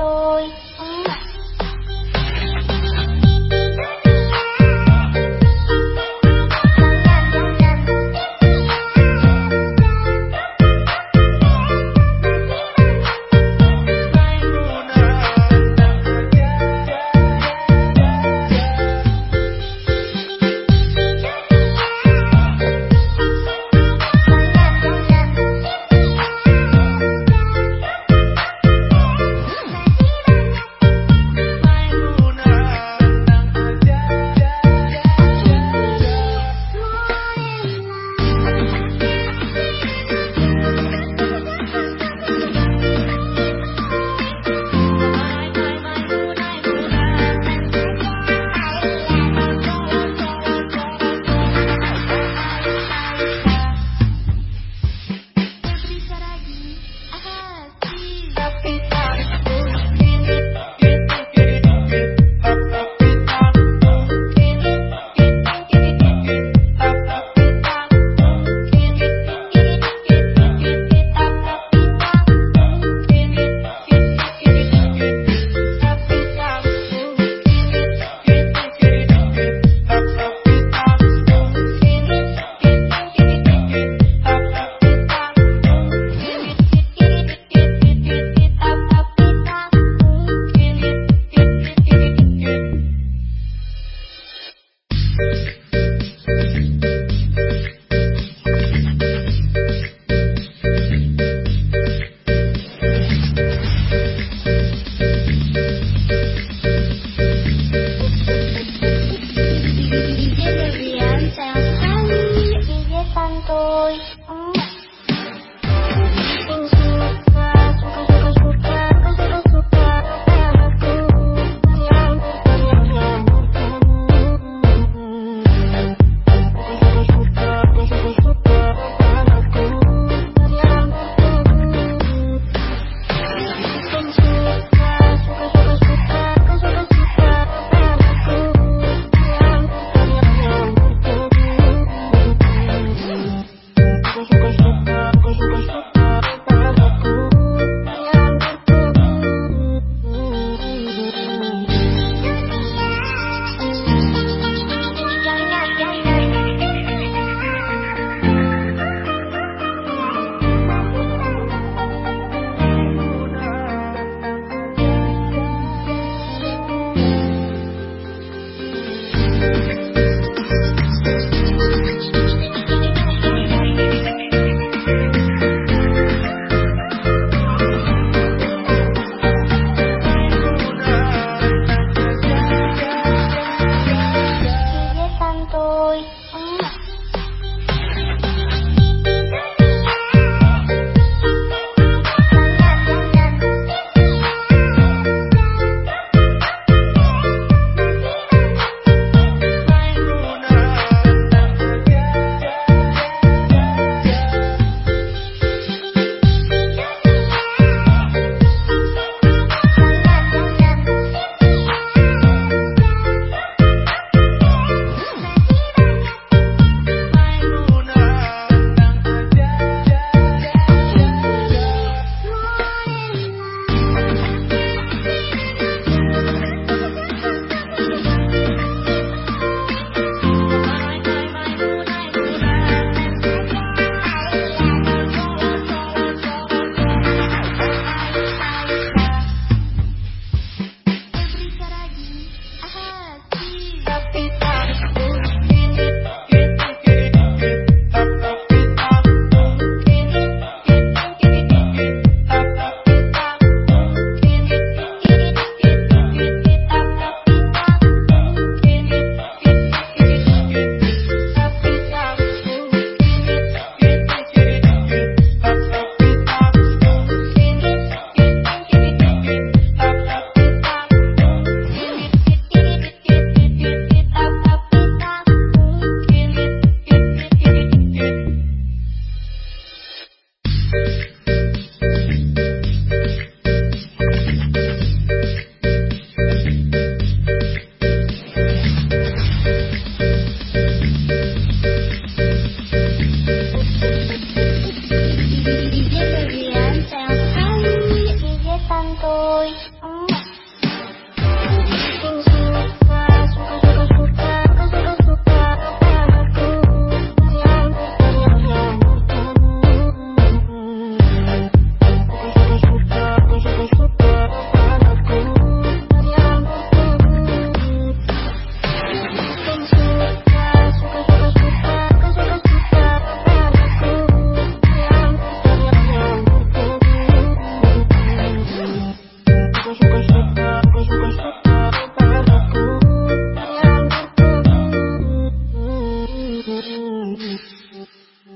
遠い。